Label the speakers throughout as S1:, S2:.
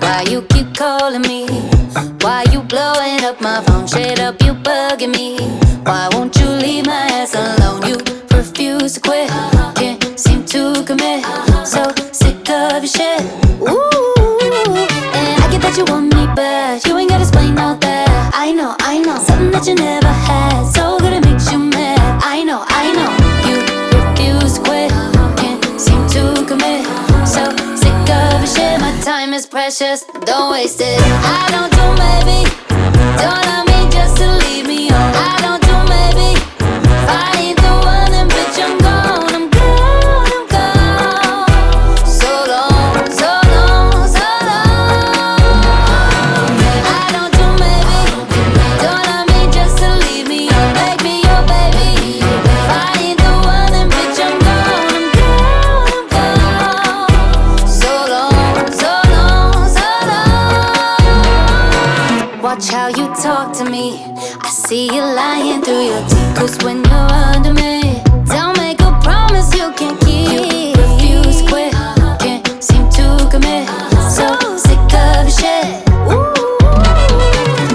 S1: Why you keep calling me? Why you blowing up my phone? Straight up, you bugging me. Why won't you leave my ass alone? You refuse to quit, can't seem to commit. So sick of your shit. Ooh, and I get that you want me back. You ain't gotta explain all that. I know, I know, something that you never had. Time is precious, don't waste it. I don't do maybe, Watch how you talk to me. I see you lying through your teeth. Cause when you're under me, don't make a promise you can't keep. You refuse quit, can't seem to commit. So sick of your shit. Ooh,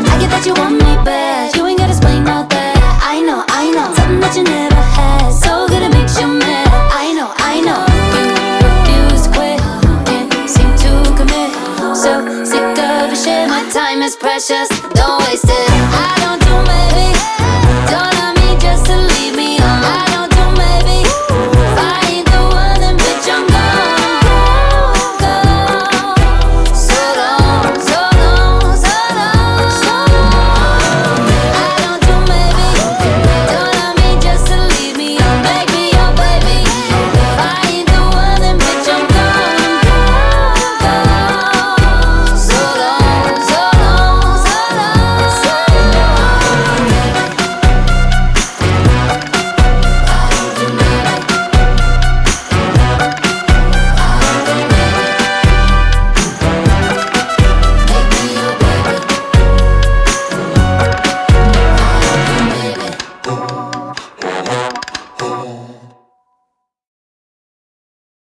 S1: I get that you want me back. You ain't gotta explain all that. I know, I know. Something that you never had. So good it makes you mad. I know, I know. You refuse quit, can't seem to commit. So my time is precious, don't waste it. I